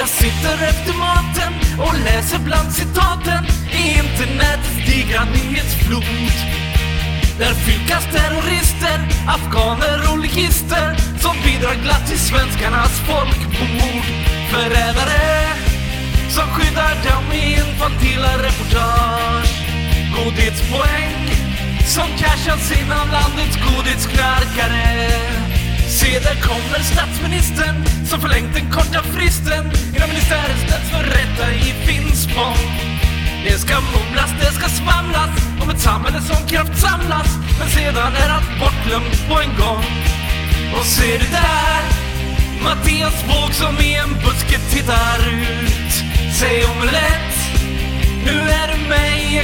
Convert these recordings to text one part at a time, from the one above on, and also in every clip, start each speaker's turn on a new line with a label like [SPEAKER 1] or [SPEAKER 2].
[SPEAKER 1] Jag sitter efter maten och läser bland citaten i internetets digra nyhetsflod. Där fylkas terrorister, afghaner och ligister som bidrar glatt till svenskarnas folkmord. Förrädare som skyddar dem i infantila reportage. Godhetspoäng som cashas in av landets godhetsknarkare. Se, där kommer statsministern som förlängt den korta fristen innan ministären ställs för rätta i Finspång. Det ska mumlas, det ska svamlas om ett samhälle som kraftsamlas men sedan är allt bortglömt på en gång. Och ser du där Mattias Våg som i en buske tittar ut. Säg omelett, nu är du med i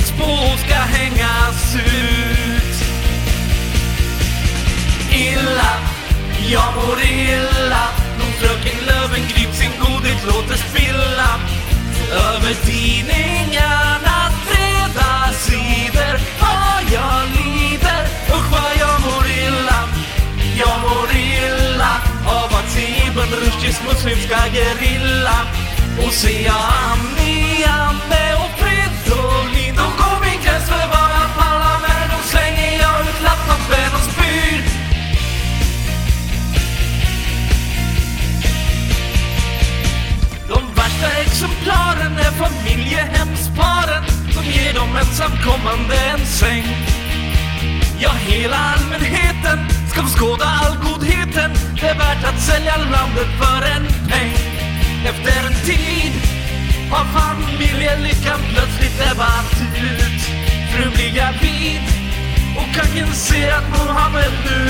[SPEAKER 1] Ibn muslimska gerilla. Och se Ami, och Fridolin De går min gräns för vad jag pallar med De slänger jag ut laptopen och spyr De värsta exemplaren är familjehemsparen. Som ger de ensamkommande en säng. Ja, hela allmänheten ska få skåda all godheten. Det är värt att sälja landet för en peng. Efter en tid har familjelyckan plötsligt ebbat ut. Frun blir gravid och kan inse att Mohammed nu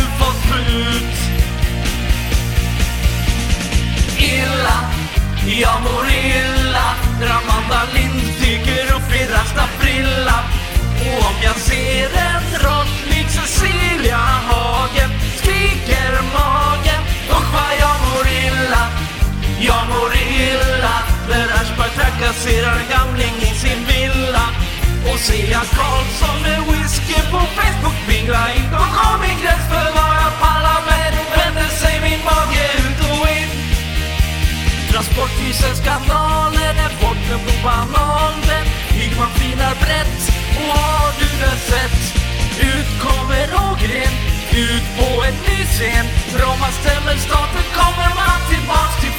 [SPEAKER 1] Och ser jag Karlsson med whisky på Facebook Mingla in då kom min gräns för vad jag pallar med. Då vänder sig min mage ut och in. Transportstyrelsens kanaler är borta på bananen Hygman flinar brett och har du det sett? Ut kommer Ågren, ut på en ny scen Bromma stämmer staten, kommer man tillbaks till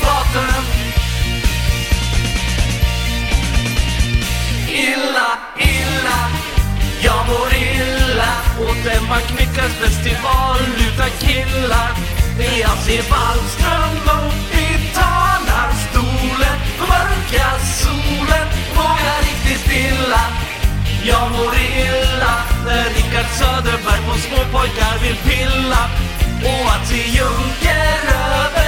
[SPEAKER 1] illa åt Emma Knyckas festival. Luta killar Det jag ser Wallström upp i talarstolen. Mörka solen vågar riktigt stilla. Jag mår illa när Rickard Söderberg på småpojkar vill pilla. Och att se Junker